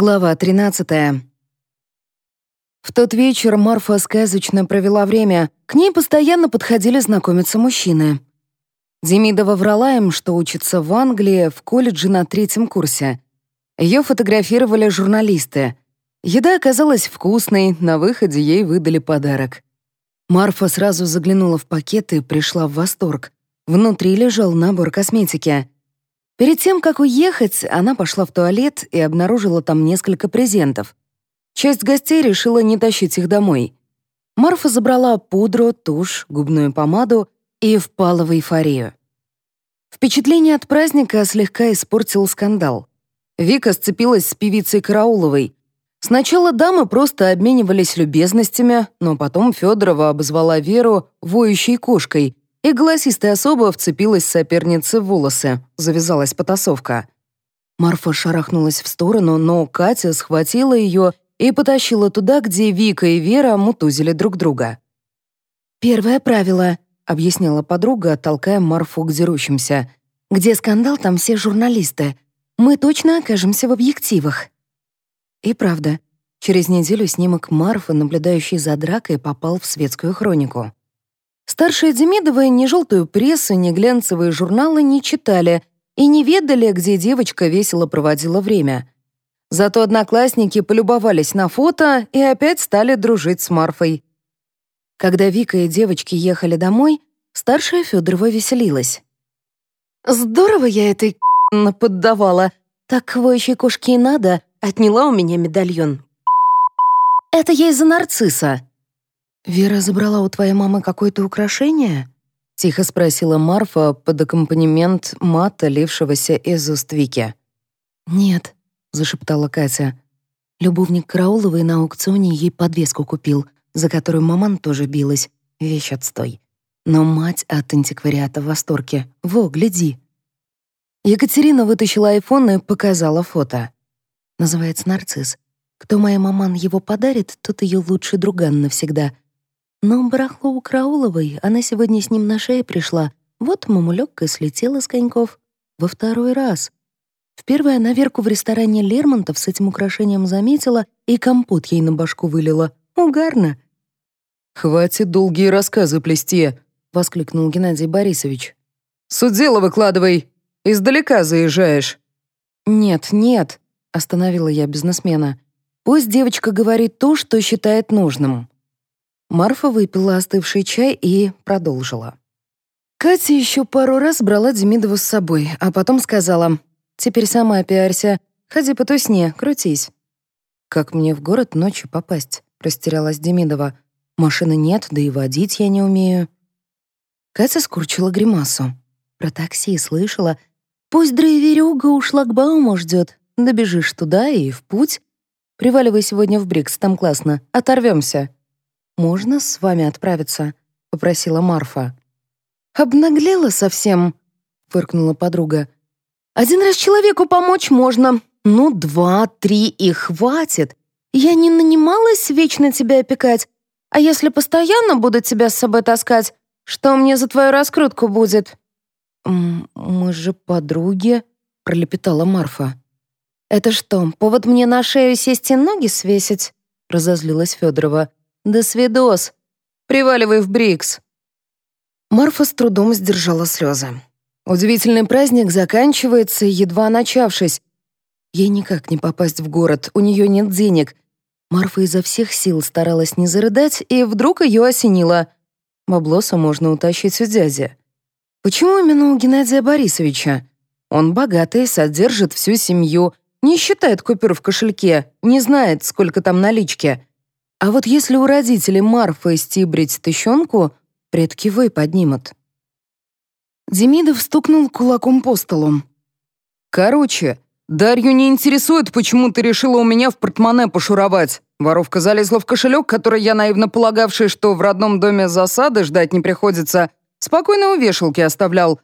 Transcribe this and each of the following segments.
Глава 13. В тот вечер Марфа сказочно провела время. К ней постоянно подходили знакомиться мужчины. Демидова врала им, что учится в Англии в колледже на третьем курсе. Ее фотографировали журналисты. Еда оказалась вкусной, на выходе ей выдали подарок. Марфа сразу заглянула в пакет и пришла в восторг. Внутри лежал набор косметики — Перед тем, как уехать, она пошла в туалет и обнаружила там несколько презентов. Часть гостей решила не тащить их домой. Марфа забрала пудру, тушь, губную помаду и впала в эйфорию. Впечатление от праздника слегка испортил скандал. Вика сцепилась с певицей Карауловой. Сначала дамы просто обменивались любезностями, но потом Федорова обозвала Веру воющей кошкой и голосистая особа вцепилась сопернице в волосы. Завязалась потасовка. Марфа шарахнулась в сторону, но Катя схватила ее и потащила туда, где Вика и Вера мутузили друг друга. «Первое правило», — объяснила подруга, толкая Марфу к дерущимся. «Где скандал, там все журналисты. Мы точно окажемся в объективах». И правда, через неделю снимок Марфы, наблюдающей за дракой, попал в светскую хронику. Старшие Демидовы ни желтую прессу, ни глянцевые журналы не читали и не ведали, где девочка весело проводила время. Зато одноклассники полюбовались на фото и опять стали дружить с Марфой. Когда Вика и девочки ехали домой, старшая Федорова веселилась. «Здорово я этой поддавала. Так воющей кошке и надо. Отняла у меня медальон. Это я из-за нарцисса», «Вера забрала у твоей мамы какое-то украшение?» — тихо спросила Марфа под аккомпанемент мата, лившегося из уст Вики. «Нет», — зашептала Катя. Любовник Карауловой на аукционе ей подвеску купил, за которую маман тоже билась. Вещь отстой. Но мать от антиквариата в восторге. Во, гляди. Екатерина вытащила айфон и показала фото. Называется «Нарцисс». Кто моя маман его подарит, тот ее лучший друган навсегда — но барахло у Крауловой, она сегодня с ним на шее пришла. Вот мамулёкка слетела с коньков. Во второй раз. В первый она Верку в ресторане Лермонтов с этим украшением заметила и компот ей на башку вылила. Угарно. «Хватит долгие рассказы плести», — воскликнул Геннадий Борисович. «Суть дела выкладывай. Издалека заезжаешь». «Нет, нет», — остановила я бизнесмена. «Пусть девочка говорит то, что считает нужным. Марфа выпила остывший чай и продолжила. Катя еще пару раз брала Демидову с собой, а потом сказала, «Теперь сама пиарься, ходи по тусне, крутись». «Как мне в город ночью попасть?» — растерялась Демидова. «Машины нет, да и водить я не умею». Катя скурчила гримасу. Про такси слышала. «Пусть драйверюга у шлагбаума ждет. Добежишь туда и в путь. Приваливай сегодня в Брикс, там классно. Оторвемся. «Можно с вами отправиться?» — попросила Марфа. «Обнаглела совсем», — фыркнула подруга. «Один раз человеку помочь можно. Ну, два, три и хватит. Я не нанималась вечно тебя опекать. А если постоянно буду тебя с собой таскать, что мне за твою раскрутку будет?» «Мы же подруги», — пролепетала Марфа. «Это что, повод мне на шею сесть и ноги свесить?» — разозлилась Федорова. «Да свидос! Приваливай в Брикс!» Марфа с трудом сдержала слезы. Удивительный праздник заканчивается, едва начавшись. Ей никак не попасть в город, у нее нет денег. Марфа изо всех сил старалась не зарыдать, и вдруг ее осенило. Баблоса можно утащить у дяди. Почему именно у Геннадия Борисовича? Он богатый, содержит всю семью, не считает купюр в кошельке, не знает, сколько там налички. А вот если у родителей Марфы стибрить тыщенку, предки вы поднимут. Демидов стукнул кулаком по столу. «Короче, Дарью не интересует, почему ты решила у меня в портмоне пошуровать. Воровка залезла в кошелек, который я, наивно полагавший, что в родном доме засады ждать не приходится, спокойно у вешалки оставлял.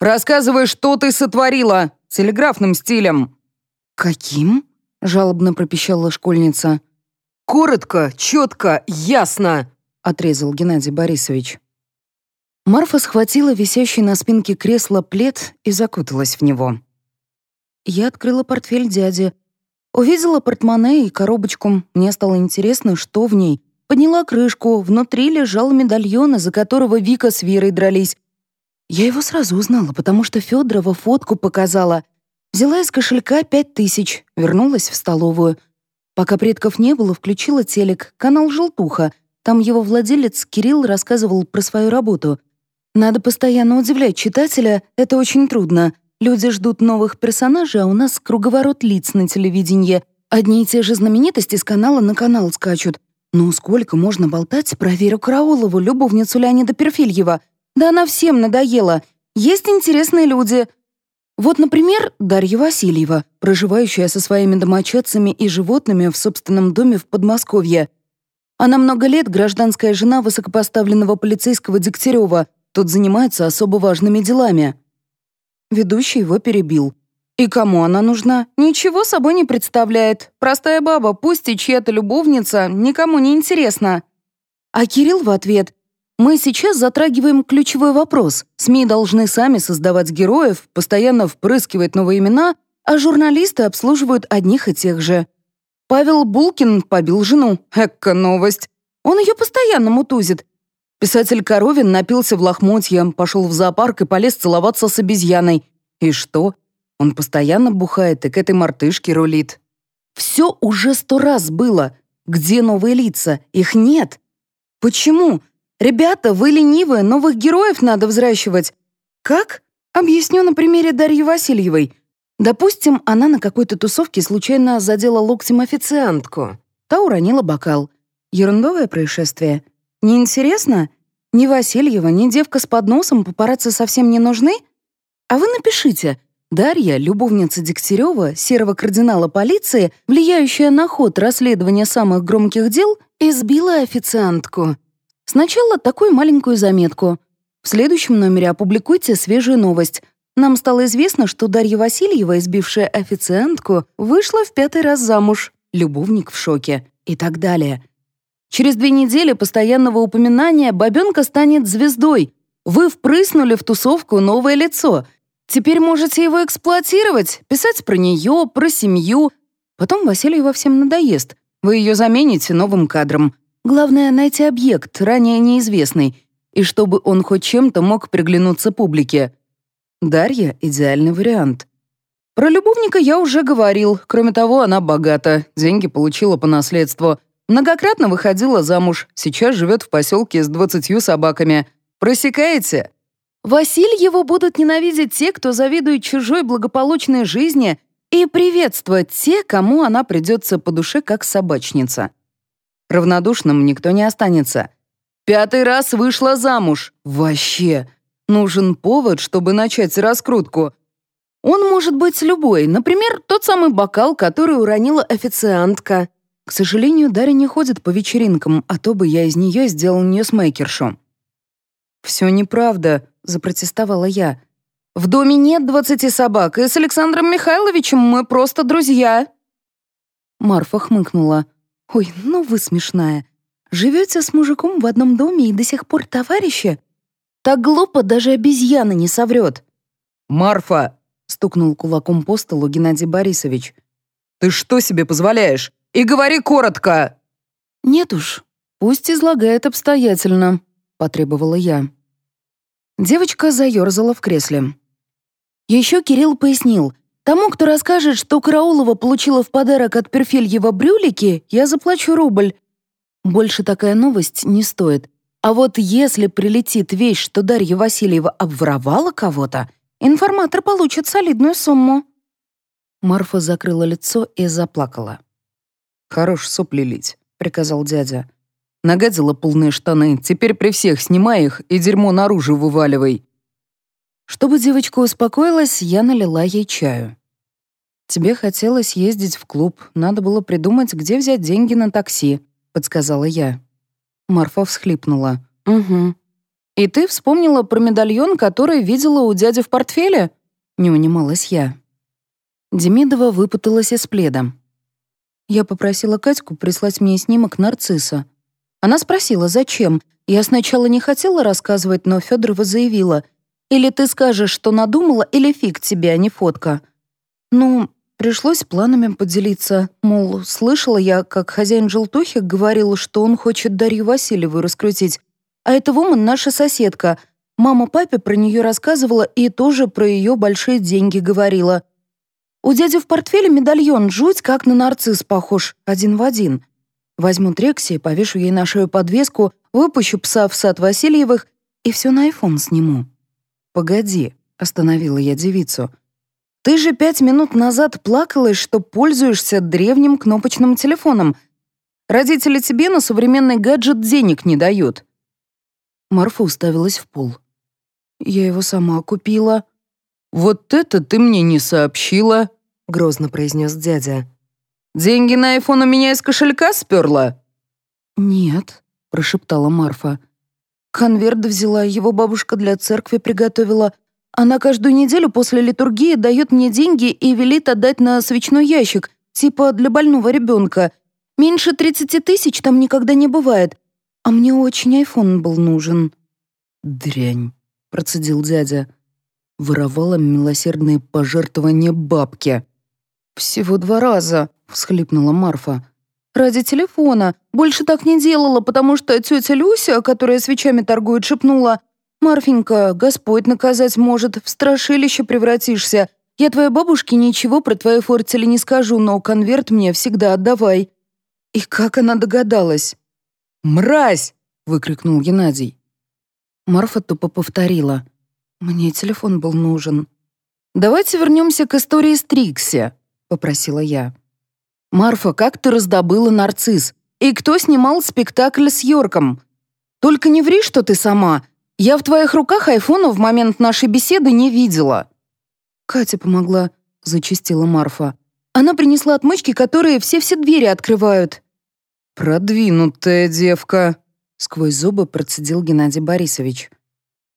Рассказывай, что ты сотворила, телеграфным стилем». «Каким?» — жалобно пропищала школьница. «Коротко, четко, ясно!» — отрезал Геннадий Борисович. Марфа схватила висящий на спинке кресла плед и закуталась в него. Я открыла портфель дяди. Увидела портмоне и коробочку. Мне стало интересно, что в ней. Подняла крышку. Внутри лежал медальон, из-за которого Вика с Верой дрались. Я его сразу узнала, потому что Федорова фотку показала. Взяла из кошелька пять тысяч, вернулась в столовую. Пока предков не было, включила телек, канал «Желтуха». Там его владелец Кирилл рассказывал про свою работу. Надо постоянно удивлять читателя, это очень трудно. Люди ждут новых персонажей, а у нас круговорот лиц на телевидении. Одни и те же знаменитости с канала на канал скачут. Ну сколько можно болтать про Веру Караулову, любовницу Леонида Перфильева? Да она всем надоела. Есть интересные люди. Вот, например, Дарья Васильева, проживающая со своими домочадцами и животными в собственном доме в Подмосковье. Она много лет гражданская жена высокопоставленного полицейского Дегтярева. Тот занимается особо важными делами. Ведущий его перебил. И кому она нужна? Ничего собой не представляет. Простая баба, пусть и чья-то любовница, никому не интересна. А Кирилл в ответ. Мы сейчас затрагиваем ключевой вопрос. СМИ должны сами создавать героев, постоянно впрыскивать новые имена, а журналисты обслуживают одних и тех же. Павел Булкин побил жену. Экка новость. Он ее постоянно мутузит. Писатель Коровин напился в лохмотье, пошел в зоопарк и полез целоваться с обезьяной. И что? Он постоянно бухает и к этой мартышке рулит. Все уже сто раз было. Где новые лица? Их нет. Почему? Ребята, вы ленивые, новых героев надо взращивать. Как? Объясню на примере Дарьи Васильевой. Допустим, она на какой-то тусовке случайно задела локтем официантку. Та уронила бокал. Ерундовое происшествие. Неинтересно? Ни Васильева, ни девка с подносом папарацци совсем не нужны? А вы напишите. Дарья, любовница Дегтярева, серого кардинала полиции, влияющая на ход расследования самых громких дел, избила официантку. Сначала такую маленькую заметку. В следующем номере опубликуйте свежую новость. Нам стало известно, что Дарья Васильева, избившая официантку, вышла в пятый раз замуж. Любовник в шоке. И так далее. Через две недели постоянного упоминания бабенка станет звездой. Вы впрыснули в тусовку новое лицо. Теперь можете его эксплуатировать, писать про нее, про семью. Потом Васильева всем надоест. Вы ее замените новым кадром. Главное — найти объект, ранее неизвестный, и чтобы он хоть чем-то мог приглянуться публике. Дарья — идеальный вариант. Про любовника я уже говорил. Кроме того, она богата, деньги получила по наследству. Многократно выходила замуж, сейчас живет в поселке с двадцатью собаками. Просекаете? Васильеву будут ненавидеть те, кто завидует чужой благополучной жизни, и приветствовать те, кому она придется по душе как собачница. Равнодушным никто не останется. Пятый раз вышла замуж. Вообще. Нужен повод, чтобы начать раскрутку. Он может быть любой. Например, тот самый бокал, который уронила официантка. К сожалению, Дарья не ходит по вечеринкам, а то бы я из нее сделал ньюсмейкершу. «Все неправда», — запротестовала я. «В доме нет двадцати собак, и с Александром Михайловичем мы просто друзья». Марфа хмыкнула. «Ой, ну вы смешная. Живете с мужиком в одном доме и до сих пор товарищи? Так глупо даже обезьяна не соврет». «Марфа!» — стукнул кулаком по столу Геннадий Борисович. «Ты что себе позволяешь? И говори коротко!» «Нет уж, пусть излагает обстоятельно», — потребовала я. Девочка заерзала в кресле. Еще Кирилл пояснил — Тому, кто расскажет, что Караулова получила в подарок от Перфельева брюлики, я заплачу рубль. Больше такая новость не стоит. А вот если прилетит вещь, что Дарья Васильева обворовала кого-то, информатор получит солидную сумму». Марфа закрыла лицо и заплакала. «Хорош сопли лить», — приказал дядя. «Нагадила полные штаны, теперь при всех снимай их и дерьмо наружу вываливай. Чтобы девочка успокоилась, я налила ей чаю. «Тебе хотелось ездить в клуб, надо было придумать, где взять деньги на такси», — подсказала я. Марфа всхлипнула. «Угу. И ты вспомнила про медальон, который видела у дяди в портфеле?» Не унималась я. Демидова выпуталась из пледа. Я попросила Катьку прислать мне снимок нарцисса. Она спросила, зачем. Я сначала не хотела рассказывать, но Федорова заявила — или ты скажешь, что надумала, или фиг тебе, а не фотка. Ну, Пришлось планами поделиться. Мол, слышала я, как хозяин желтухи говорил, что он хочет Дарью Васильеву раскрутить. А эта вумен наша соседка. Мама папе про нее рассказывала и тоже про ее большие деньги говорила. У дяди в портфеле медальон, жуть, как на нарцисс похож, один в один. Возьму Трекси, повешу ей на шею подвеску, выпущу пса в сад Васильевых и все на айфон сниму. «Погоди», — остановила я девицу, — ты же пять минут назад плакалась, что пользуешься древним кнопочным телефоном. Родители тебе на современный гаджет денег не дают». Марфа уставилась в пол. «Я его сама купила». «Вот это ты мне не сообщила», — грозно произнес дядя. «Деньги на айфон у меня из кошелька сперла?» «Нет», — прошептала Марфа. «Конверт взяла, его бабушка для церкви приготовила, она каждую неделю после литургии дает мне деньги и велит отдать на свечной ящик, типа для больного ребенка. Меньше 30 тысяч там никогда не бывает. А мне очень айфон был нужен». «Дрянь», — процедил дядя. Воровала милосердные пожертвования бабки. «Всего два раза», — всхлипнула Марфа. «Ради телефона. Больше так не делала, потому что тетя Люся, которая свечами торгует, шепнула, «Марфенька, Господь наказать может, в страшилище превратишься. Я твоей бабушке ничего про твои фортели не скажу, но конверт мне всегда отдавай». И как она догадалась? «Мразь!» — выкрикнул Геннадий. Марфа тупо повторила. «Мне телефон был нужен». «Давайте вернемся к истории с Трикси», — попросила я. «Марфа, как ты раздобыла нарцисс? И кто снимал спектакль с Йорком? Только не ври, что ты сама. Я в твоих руках айфона в момент нашей беседы не видела». «Катя помогла», — зачастила Марфа. «Она принесла отмычки, которые все-все двери открывают». «Продвинутая девка», — сквозь зубы процедил Геннадий Борисович.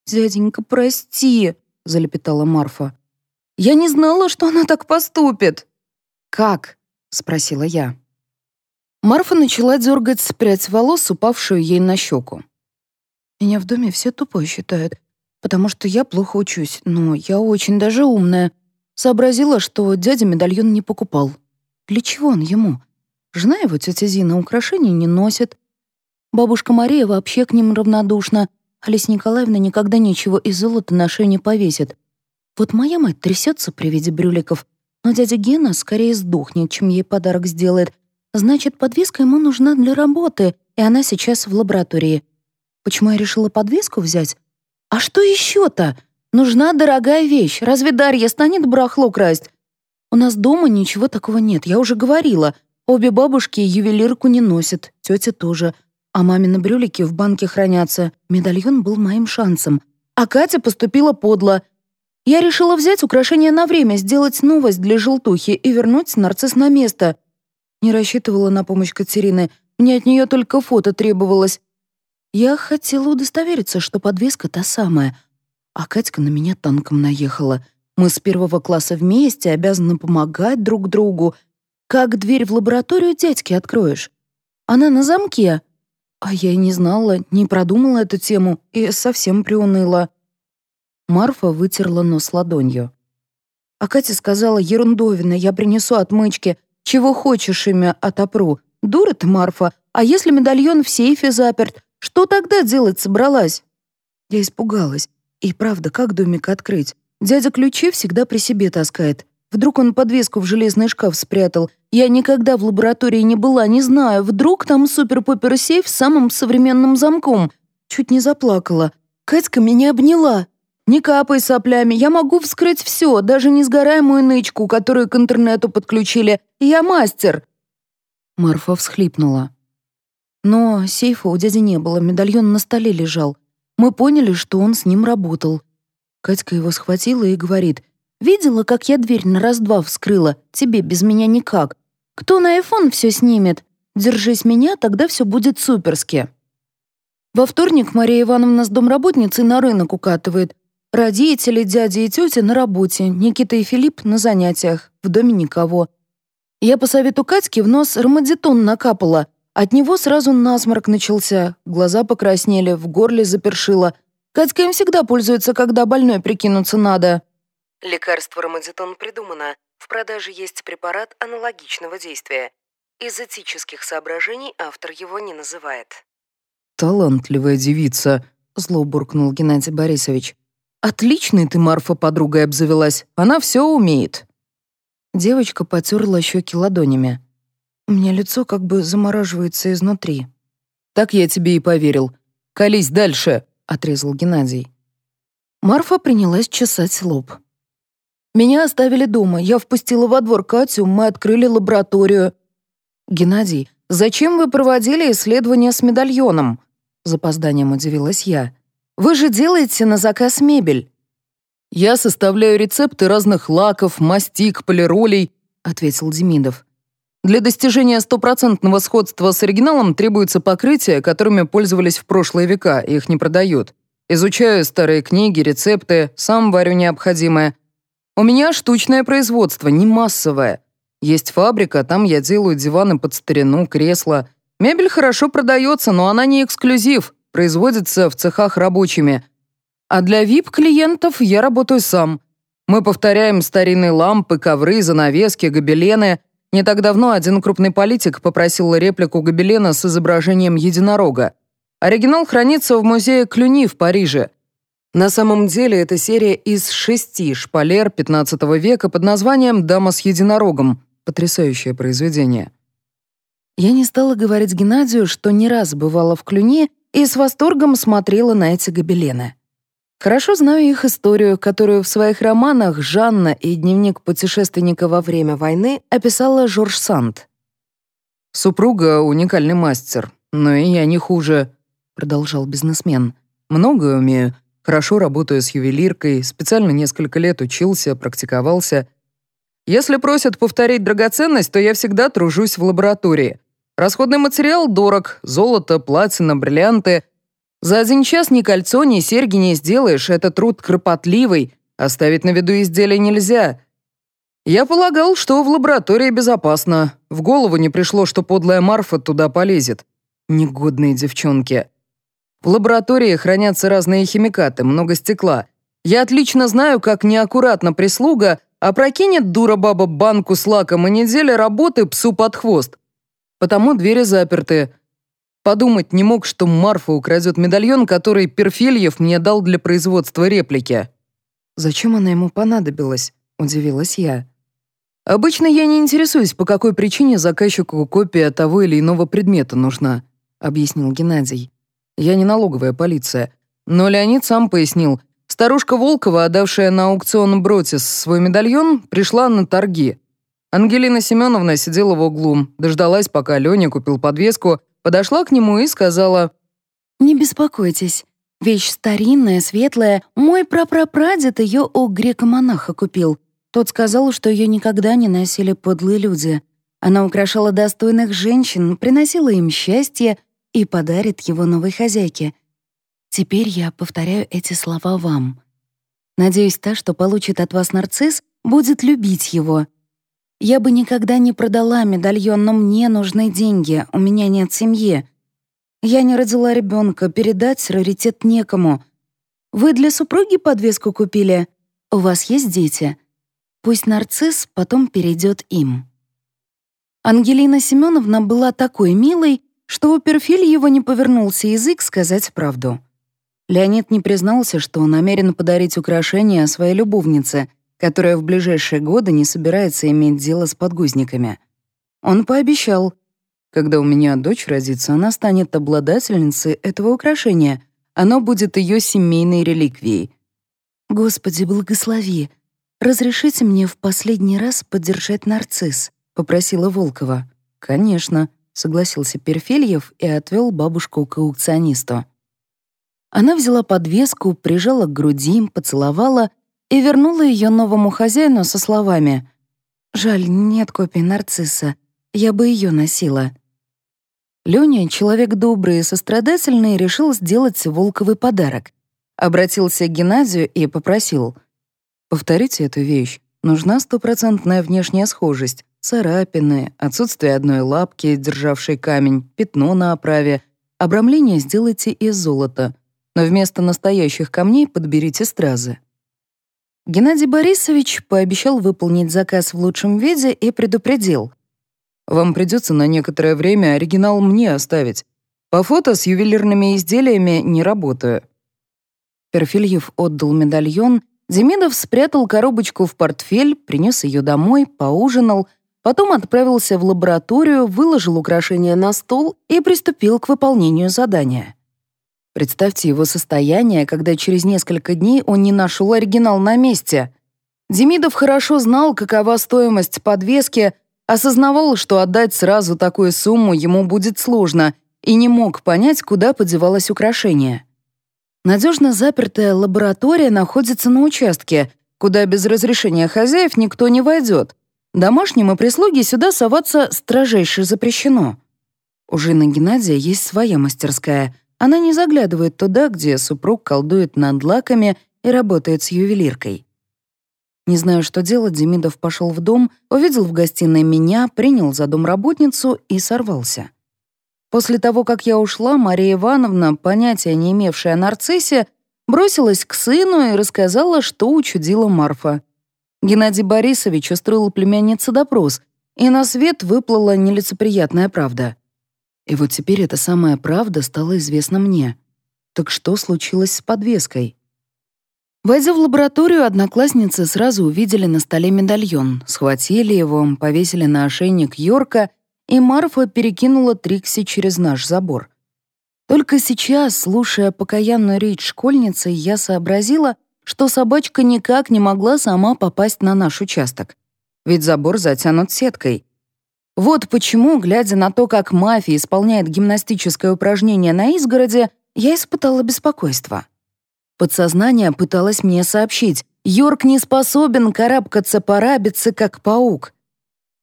«Дяденька, прости», — залепетала Марфа. «Я не знала, что она так поступит». «Как?» — спросила я. Марфа начала дергать прядь волос, упавшую ей на щеку. Меня в доме все тупой считают, потому что я плохо учусь, но я очень даже умная. Сообразила, что дядя медальон не покупал. Для чего он ему? Жена его, тетя Зина, украшений не носит. Бабушка Мария вообще к ним равнодушна. Алиса Николаевна никогда ничего из золота на шею не повесит. Вот моя мать трясется при виде брюликов, но дядя Гена скорее сдохнет, чем ей подарок сделает. Значит, подвеска ему нужна для работы, и она сейчас в лаборатории. Почему я решила подвеску взять? А что еще-то? Нужна дорогая вещь. Разве Дарья станет барахло красть? У нас дома ничего такого нет, я уже говорила. Обе бабушки ювелирку не носят, тетя тоже. А мамины брюлики в банке хранятся. Медальон был моим шансом. А Катя поступила подло. Я решила взять украшение на время, сделать новость для желтухи и вернуть нарцисс на место. Не рассчитывала на помощь Катерины. Мне от нее только фото требовалось. Я хотела удостовериться, что подвеска та самая, а Катька на меня танком наехала. Мы с первого класса вместе обязаны помогать друг другу. Как дверь в лабораторию дядьки откроешь? Она на замке. А я и не знала, не продумала эту тему и совсем приуныла. Марфа вытерла нос ладонью. А Катя сказала, ерундовина, я принесу отмычки. Чего хочешь ими отопру. Дура ты, Марфа, а если медальон в сейфе заперт? Что тогда делать собралась?» Я испугалась. И правда, как домик открыть? Дядя ключи всегда при себе таскает. Вдруг он подвеску в железный шкаф спрятал. Я никогда в лаборатории не была, не знаю. Вдруг там супер-пупер-сейф с самым современным замком. Чуть не заплакала. Катька меня обняла. «Не капай соплями, я могу вскрыть все, даже несгораемую нычку, которую к интернету подключили. Я мастер!» Марфа всхлипнула. Но сейфа у дяди не было, медальон на столе лежал. Мы поняли, что он с ним работал. Катька его схватила и говорит, «Видела, как я дверь на раз-два вскрыла? Тебе без меня никак. Кто на айфон все снимет? Держись меня, тогда все будет суперски». Во вторник Мария Ивановна с домработницей на рынок укатывает. Родители, дядя и тетя на работе, Никита и Филипп на занятиях, в доме никого. Я по совету Катьки в нос ромадитон накапала — от него сразу насморк начался, глаза покраснели, в горле запершило. Катька им всегда пользуется, когда больной прикинуться надо. Лекарство ромадитон придумано. В продаже есть препарат аналогичного действия. Из этических соображений автор его не называет. «Талантливая девица», — зло буркнул Геннадий Борисович. «Отличный ты, Марфа, подругой обзавелась. Она все умеет». Девочка потерла щеки ладонями. У меня лицо как бы замораживается изнутри. «Так я тебе и поверил. Колись дальше», — отрезал Геннадий. Марфа принялась чесать лоб. «Меня оставили дома. Я впустила во двор Катю, мы открыли лабораторию». «Геннадий, зачем вы проводили исследование с медальоном?» Запозданием удивилась я. «Вы же делаете на заказ мебель». «Я составляю рецепты разных лаков, мастик, полиролей», — ответил Демидов. «Для достижения стопроцентного сходства с оригиналом требуется покрытие, которыми пользовались в прошлые века, их не продают. Изучаю старые книги, рецепты, сам варю необходимое. У меня штучное производство, не массовое. Есть фабрика, там я делаю диваны под старину, кресла. Мебель хорошо продается, но она не эксклюзив, производится в цехах рабочими. А для VIP-клиентов я работаю сам. Мы повторяем старинные лампы, ковры, занавески, гобелены. Не так давно один крупный политик попросил реплику гобелена с изображением единорога. Оригинал хранится в музее Клюни в Париже. На самом деле это серия из шести шпалер 15 века под названием «Дама с единорогом». Потрясающее произведение. Я не стала говорить Геннадию, что не раз бывала в Клюни и с восторгом смотрела на эти гобелены. Хорошо знаю их историю, которую в своих романах «Жанна» и «Дневник путешественника во время войны» описала Жорж Санд. «Супруга — уникальный мастер, но и я не хуже», — продолжал бизнесмен. «Многое умею. Хорошо работаю с ювелиркой, специально несколько лет учился, практиковался. Если просят повторить драгоценность, то я всегда тружусь в лаборатории. Расходный материал дорог, золото, платина, бриллианты — за один час ни кольцо, ни серьги не сделаешь, это труд кропотливый, оставить на виду изделия нельзя. Я полагал, что в лаборатории безопасно. В голову не пришло, что подлая Марфа туда полезет. Негодные девчонки. В лаборатории хранятся разные химикаты, много стекла. Я отлично знаю, как неаккуратно прислуга опрокинет дура баба банку с лаком и неделя работы псу под хвост. Потому двери заперты. Подумать не мог, что Марфа украдет медальон, который Перфильев мне дал для производства реплики. «Зачем она ему понадобилась?» — удивилась я. «Обычно я не интересуюсь, по какой причине заказчику копия того или иного предмета нужна», — объяснил Геннадий. «Я не налоговая полиция. Но Леонид сам пояснил. Старушка Волкова, отдавшая на аукцион Бротис свой медальон, пришла на торги. Ангелина Семеновна сидела в углу, дождалась, пока Леня купил подвеску, подошла к нему и сказала, «Не беспокойтесь, вещь старинная, светлая. Мой прапрапрадед ее у грека-монаха купил. Тот сказал, что ее никогда не носили подлые люди. Она украшала достойных женщин, приносила им счастье и подарит его новой хозяйке. Теперь я повторяю эти слова вам. Надеюсь, та, что получит от вас нарцисс, будет любить его, я бы никогда не продала медальон, но мне нужны деньги, у меня нет семьи. Я не родила ребенка, передать раритет некому. Вы для супруги подвеску купили? У вас есть дети? Пусть нарцисс потом перейдет им. Ангелина Семеновна была такой милой, что у Перфильева не повернулся язык сказать правду. Леонид не признался, что намерен подарить украшение своей любовнице — которая в ближайшие годы не собирается иметь дело с подгузниками. Он пообещал, когда у меня дочь родится, она станет обладательницей этого украшения, оно будет ее семейной реликвией. «Господи, благослови! Разрешите мне в последний раз поддержать нарцисс», — попросила Волкова. «Конечно», — согласился Перфельев и отвел бабушку к аукционисту. Она взяла подвеску, прижала к груди, поцеловала и вернула ее новому хозяину со словами «Жаль, нет копии нарцисса, я бы ее носила». Лёня, человек добрый и сострадательный, решил сделать Волковый подарок. Обратился к Геннадию и попросил «Повторите эту вещь. Нужна стопроцентная внешняя схожесть, царапины, отсутствие одной лапки, державшей камень, пятно на оправе. Обрамление сделайте из золота, но вместо настоящих камней подберите стразы». Геннадий Борисович пообещал выполнить заказ в лучшем виде и предупредил. «Вам придется на некоторое время оригинал мне оставить. По фото с ювелирными изделиями не работаю». Перфильев отдал медальон, Демидов спрятал коробочку в портфель, принес ее домой, поужинал, потом отправился в лабораторию, выложил украшения на стол и приступил к выполнению задания. Представьте его состояние, когда через несколько дней он не нашел оригинал на месте. Демидов хорошо знал, какова стоимость подвески, осознавал, что отдать сразу такую сумму ему будет сложно, и не мог понять, куда подевалось украшение. Надежно запертая лаборатория находится на участке, куда без разрешения хозяев никто не войдет. Домашним и прислуге сюда соваться строжайше запрещено. У жены Геннадия есть своя мастерская — она не заглядывает туда, где супруг колдует над лаками и работает с ювелиркой. Не знаю, что делать, Демидов пошел в дом, увидел в гостиной меня, принял за домработницу и сорвался. После того, как я ушла, Мария Ивановна, понятия не имевшая о нарциссе, бросилась к сыну и рассказала, что учудила Марфа. Геннадий Борисович устроил племяннице допрос, и на свет выплыла нелицеприятная правда. И вот теперь эта самая правда стала известна мне. Так что случилось с подвеской? Войдя в лабораторию, одноклассницы сразу увидели на столе медальон, схватили его, повесили на ошейник Йорка, и Марфа перекинула Трикси через наш забор. Только сейчас, слушая покаянную речь школьницы, я сообразила, что собачка никак не могла сама попасть на наш участок. Ведь забор затянут сеткой. Вот почему, глядя на то, как мафия исполняет гимнастическое упражнение на изгороде, я испытала беспокойство. Подсознание пыталось мне сообщить, Йорк не способен карабкаться по рабице, как паук.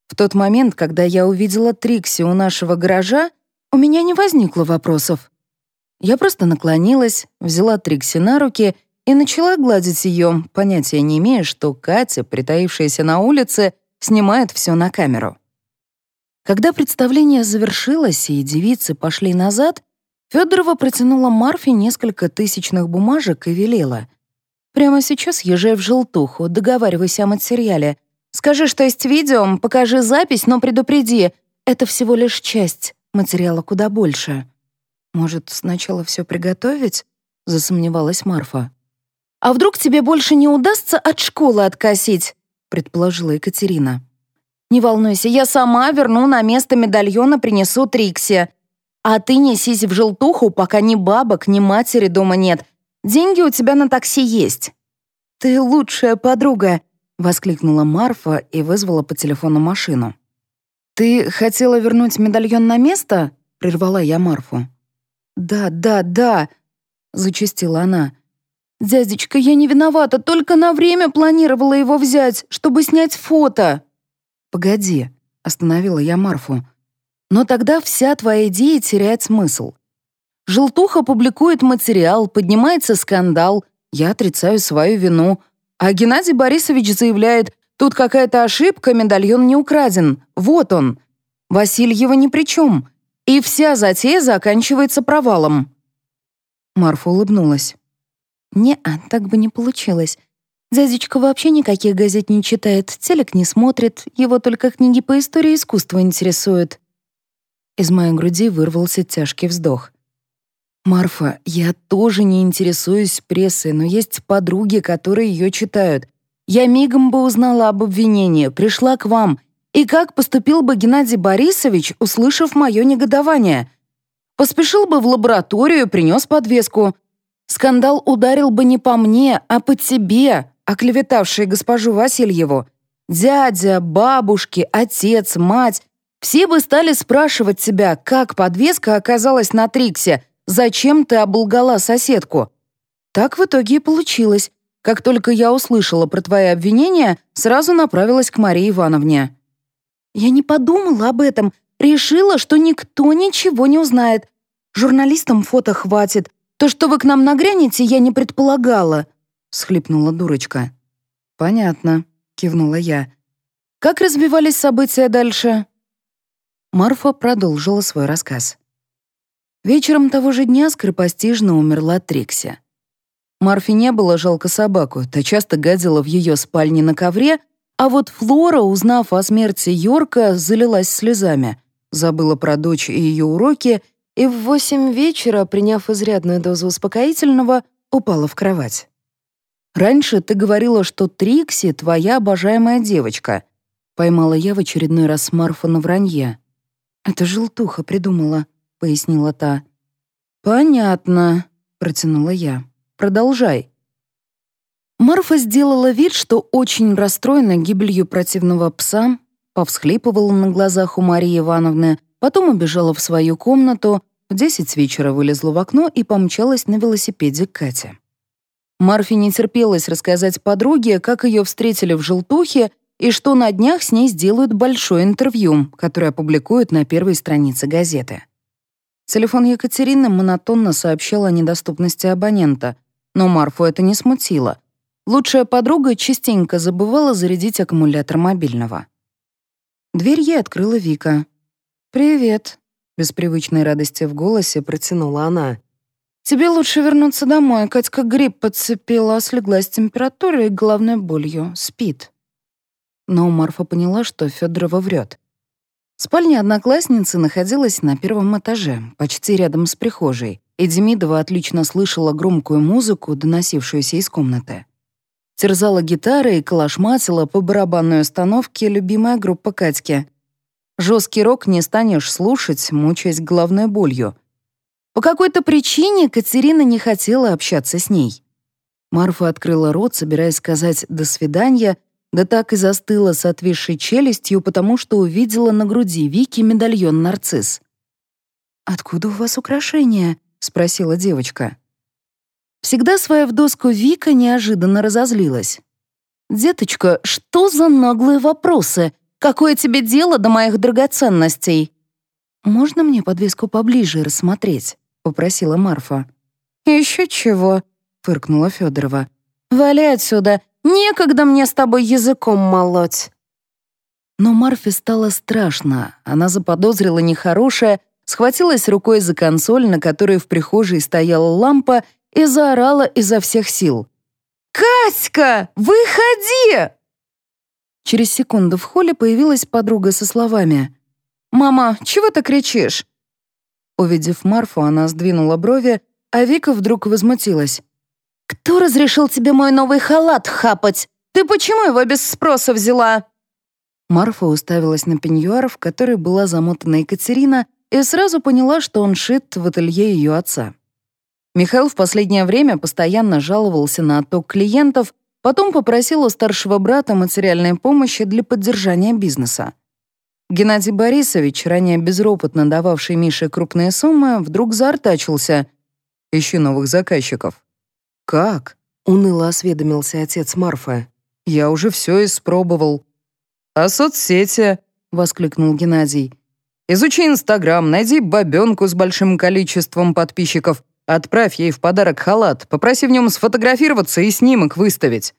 В тот момент, когда я увидела Трикси у нашего гаража, у меня не возникло вопросов. Я просто наклонилась, взяла Трикси на руки и начала гладить ее, понятия не имея, что Катя, притаившаяся на улице, снимает все на камеру. Когда представление завершилось и девицы пошли назад, Федорова протянула Марфе несколько тысячных бумажек и велела. «Прямо сейчас езжай в желтуху, договаривайся о материале. Скажи, что есть видео, покажи запись, но предупреди. Это всего лишь часть, материала куда больше». «Может, сначала все приготовить?» — засомневалась Марфа. «А вдруг тебе больше не удастся от школы откосить?» — предположила Екатерина. Не волнуйся, я сама верну на место медальона, принесу Трикси. А ты несись в желтуху, пока ни бабок, ни матери дома нет. Деньги у тебя на такси есть». «Ты лучшая подруга», — воскликнула Марфа и вызвала по телефону машину. «Ты хотела вернуть медальон на место?» — прервала я Марфу. «Да, да, да», — зачастила она. «Дядечка, я не виновата, только на время планировала его взять, чтобы снять фото». «Погоди», — остановила я Марфу. «Но тогда вся твоя идея теряет смысл. Желтуха публикует материал, поднимается скандал, я отрицаю свою вину, а Геннадий Борисович заявляет, тут какая-то ошибка, медальон не украден, вот он. Васильева ни при чем, и вся затея заканчивается провалом». Марфа улыбнулась. «Не-а, так бы не получилось. Дядечка вообще никаких газет не читает, телек не смотрит, его только книги по истории искусства интересуют. Из моей груди вырвался тяжкий вздох. «Марфа, я тоже не интересуюсь прессой, но есть подруги, которые ее читают. Я мигом бы узнала об обвинении, пришла к вам. И как поступил бы Геннадий Борисович, услышав мое негодование? Поспешил бы в лабораторию, принес подвеску. Скандал ударил бы не по мне, а по тебе, оклеветавшие госпожу Васильеву, дядя, бабушки, отец, мать, все бы стали спрашивать себя, как подвеска оказалась на Триксе, зачем ты оболгала соседку. Так в итоге и получилось. Как только я услышала про твои обвинения, сразу направилась к Марии Ивановне. Я не подумала об этом, решила, что никто ничего не узнает. Журналистам фото хватит. То, что вы к нам нагрянете, я не предполагала всхлипнула дурочка. «Понятно», — кивнула я. «Как развивались события дальше?» Марфа продолжила свой рассказ. Вечером того же дня скоропостижно умерла Трикси. Марфе не было жалко собаку, та часто гадила в ее спальне на ковре, а вот Флора, узнав о смерти Йорка, залилась слезами, забыла про дочь и ее уроки и в восемь вечера, приняв изрядную дозу успокоительного, упала в кровать. «Раньше ты говорила, что Трикси — твоя обожаемая девочка», поймала я в очередной раз Марфа на вранье. «Это желтуха придумала», — пояснила та. «Понятно», — протянула я. «Продолжай». Марфа сделала вид, что очень расстроена гибелью противного пса, повсхлипывала на глазах у Марии Ивановны, потом убежала в свою комнату, в десять вечера вылезла в окно и помчалась на велосипеде к Кате. Марфе не терпелось рассказать подруге, как ее встретили в Желтухе и что на днях с ней сделают большое интервью, которое опубликуют на первой странице газеты. Телефон Екатерины монотонно сообщал о недоступности абонента, но Марфу это не смутило. Лучшая подруга частенько забывала зарядить аккумулятор мобильного. Дверь ей открыла Вика. «Привет», — без привычной радости в голосе протянула она. «Тебе лучше вернуться домой. Катька грипп подцепила, слеглась температурой и головной болью. Спит». Но Марфа поняла, что Федорова врет. Спальня одноклассницы находилась на первом этаже, почти рядом с прихожей, и Демидова отлично слышала громкую музыку, доносившуюся из комнаты. Терзала гитара и калашматила по барабанной установке любимая группа Катьки. Жесткий рок не станешь слушать, мучаясь головной болью — по какой-то причине Катерина не хотела общаться с ней. Марфа открыла рот, собираясь сказать «до свидания», да так и застыла с отвисшей челюстью, потому что увидела на груди Вики медальон «Нарцисс». «Откуда у вас украшения?» — спросила девочка. Всегда своя в доску Вика неожиданно разозлилась. «Деточка, что за наглые вопросы? Какое тебе дело до моих драгоценностей?» «Можно мне подвеску поближе рассмотреть?» Попросила Марфа. «Еще чего?» — фыркнула Федорова. «Вали отсюда! Некогда мне с тобой языком молоть!» Но Марфе стало страшно. Она заподозрила нехорошее, схватилась рукой за консоль, на которой в прихожей стояла лампа, и заорала изо всех сил. «Катька, выходи!» Через секунду в холле появилась подруга со словами. «Мама, чего ты кричишь? Увидев Марфу, она сдвинула брови, а Вика вдруг возмутилась. «Кто разрешил тебе мой новый халат хапать? Ты почему его без спроса взяла?» Марфа уставилась на пеньюар, в который была замотана Екатерина, и сразу поняла, что он шит в ателье ее отца. Михаил в последнее время постоянно жаловался на отток клиентов, потом попросил у старшего брата материальной помощи для поддержания бизнеса. Геннадий Борисович, ранее безропотно дававший Мише крупные суммы, вдруг заортачился. «Ищу новых заказчиков». «Как?» — уныло осведомился отец Марфы. «Я уже все испробовал». «А соцсети?» — воскликнул Геннадий. «Изучи Инстаграм, найди бабенку с большим количеством подписчиков, отправь ей в подарок халат, попроси в нем сфотографироваться и снимок выставить».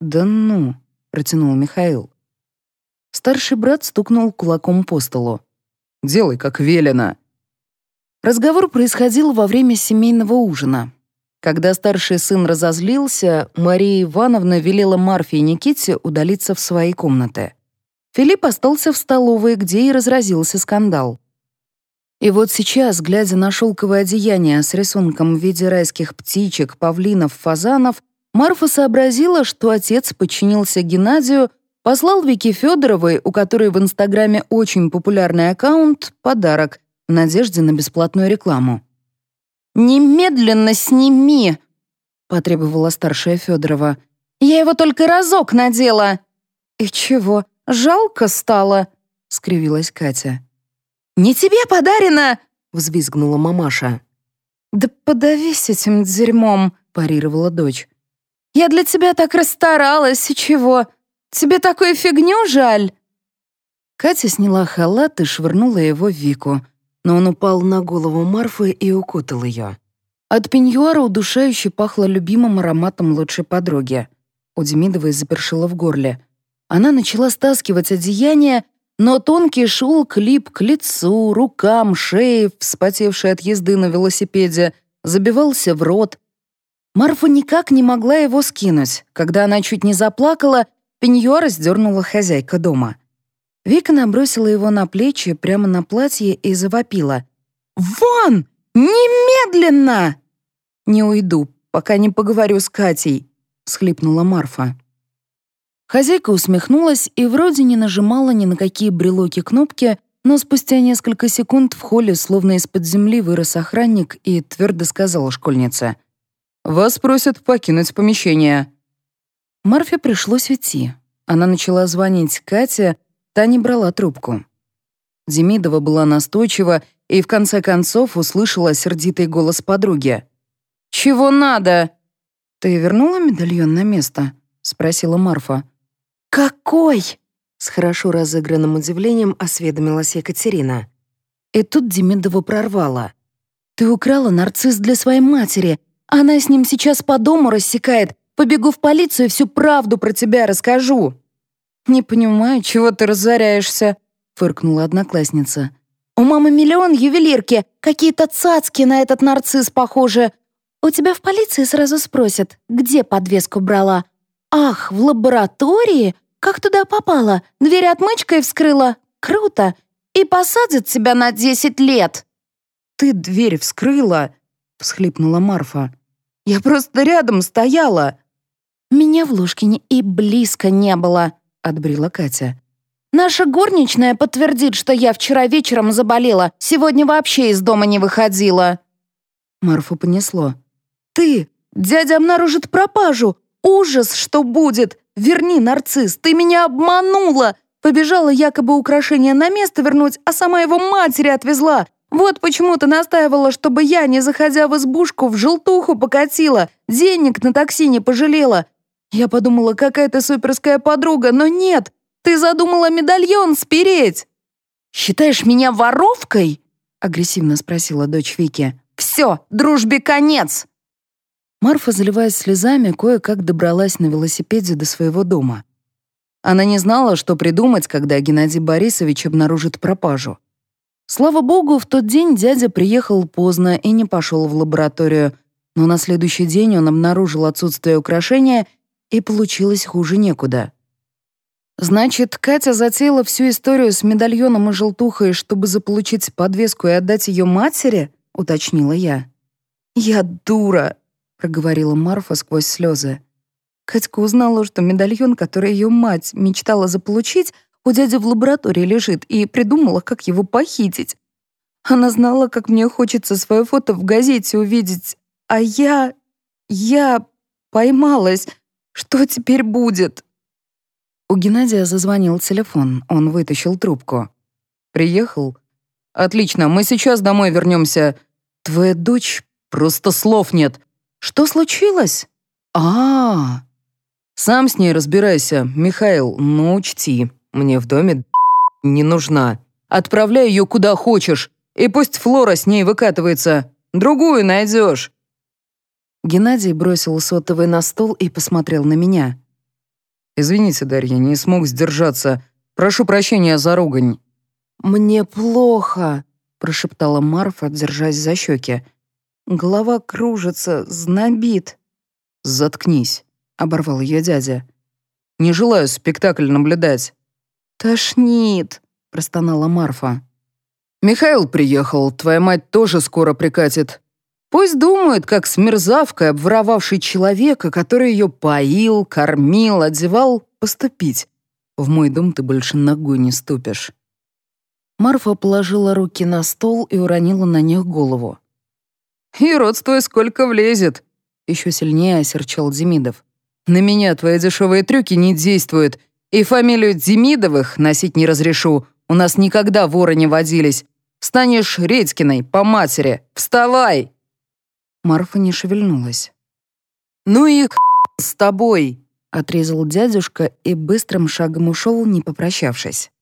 «Да ну», — протянул Михаил. Старший брат стукнул кулаком по столу. «Делай, как велено». Разговор происходил во время семейного ужина. Когда старший сын разозлился, Мария Ивановна велела Марфе и Никите удалиться в свои комнаты. Филипп остался в столовой, где и разразился скандал. И вот сейчас, глядя на шелковое одеяние с рисунком в виде райских птичек, павлинов, фазанов, Марфа сообразила, что отец подчинился Геннадию Послал Вике Федоровой, у которой в Инстаграме очень популярный аккаунт, подарок в надежде на бесплатную рекламу. «Немедленно сними!» — потребовала старшая Федорова. «Я его только разок надела!» «И чего, жалко стало?» — скривилась Катя. «Не тебе подарено!» — взвизгнула мамаша. «Да подавись этим дерьмом!» — парировала дочь. «Я для тебя так расстаралась, и чего? Тебе такую фигню жаль?» Катя сняла халат и швырнула его в Вику, но он упал на голову Марфы и укутал ее. От пеньюара удушающе пахло любимым ароматом лучшей подруги. У Демидовой запершило в горле. Она начала стаскивать одеяние, но тонкий шелк лип к лицу, рукам, шее, вспотевшей от езды на велосипеде, забивался в рот. Марфа никак не могла его скинуть. Когда она чуть не заплакала, пеньюар сдернула хозяйка дома. Вика набросила его на плечи прямо на платье и завопила. «Вон! Немедленно!» «Не уйду, пока не поговорю с Катей», — всхлипнула Марфа. Хозяйка усмехнулась и вроде не нажимала ни на какие брелоки-кнопки, но спустя несколько секунд в холле словно из-под земли вырос охранник и твердо сказала школьнице. «Вас просят покинуть помещение». Марфе пришлось идти. Она начала звонить Кате, та не брала трубку. Демидова была настойчива и в конце концов услышала сердитый голос подруги. «Чего надо?» «Ты вернула медальон на место?» — спросила Марфа. «Какой?» — с хорошо разыгранным удивлением осведомилась Екатерина. И тут Демидова прорвала. «Ты украла нарцисс для своей матери, она с ним сейчас по дому рассекает. Побегу в полицию и всю правду про тебя расскажу». «Не понимаю, чего ты разоряешься», — фыркнула одноклассница. «У мамы миллион ювелирки, какие-то цацки на этот нарцисс похожи. У тебя в полиции сразу спросят, где подвеску брала. Ах, в лаборатории? Как туда попала? Дверь отмычкой вскрыла? Круто! И посадят тебя на десять лет!» «Ты дверь вскрыла?» — всхлипнула Марфа. «Я просто рядом стояла». «Меня в Ложкине и близко не было», — отбрила Катя. «Наша горничная подтвердит, что я вчера вечером заболела, сегодня вообще из дома не выходила». Марфу понесло. «Ты! Дядя обнаружит пропажу! Ужас, что будет! Верни, нарцисс, ты меня обманула! Побежала якобы украшение на место вернуть, а сама его матери отвезла. Вот почему ты настаивала, чтобы я, не заходя в избушку, в желтуху покатила, денег на такси не пожалела. Я подумала, какая ты суперская подруга, но нет, ты задумала медальон спереть. «Считаешь меня воровкой?» — агрессивно спросила дочь Вики. «Все, дружбе конец!» Марфа, заливаясь слезами, кое-как добралась на велосипеде до своего дома. Она не знала, что придумать, когда Геннадий Борисович обнаружит пропажу. Слава богу, в тот день дядя приехал поздно и не пошел в лабораторию, но на следующий день он обнаружил отсутствие украшения, и получилось хуже некуда. Значит, Катя затеяла всю историю с медальоном и желтухой, чтобы заполучить подвеску и отдать ее матери, уточнила я. Я дура, проговорила Марфа сквозь слезы. Катька узнала, что медальон, который ее мать мечтала заполучить, у дяди в лаборатории лежит, и придумала, как его похитить. Она знала, как мне хочется свое фото в газете увидеть, а я... я поймалась. Что теперь будет?» У Геннадия зазвонил телефон, он вытащил трубку. «Приехал? Отлично, мы сейчас домой вернемся. Твоя дочь... просто слов нет. Что случилось? а, -а, -а. Сам с ней разбирайся, Михаил, но учти, мне в доме не нужна. Отправляй ее куда хочешь, и пусть Флора с ней выкатывается. Другую найдешь». Геннадий бросил сотовый на стол и посмотрел на меня. «Извините, Дарья, не смог сдержаться. Прошу прощения за ругань». «Мне плохо», — прошептала Марфа, держась за щеки. «Голова кружится, знобит». «Заткнись», — оборвал ее дядя. «Не желаю спектакль наблюдать. «Тошнит», — простонала Марфа. «Михаил приехал, твоя мать тоже скоро прикатит. Пусть думает, как с мерзавкой, обворовавшей человека, который ее поил, кормил, одевал, поступить. В мой дом ты больше ногой не ступишь». Марфа положила руки на стол и уронила на них голову. «И родствуй сколько влезет!» Еще сильнее осерчал Демидов. «На меня твои дешевые трюки не действуют. И фамилию Демидовых носить не разрешу. У нас никогда воры не водились. Станешь Редькиной по матери. Вставай!» Марфа не шевельнулась. «Ну и с тобой!» — отрезал дядюшка и быстрым шагом ушел, не попрощавшись.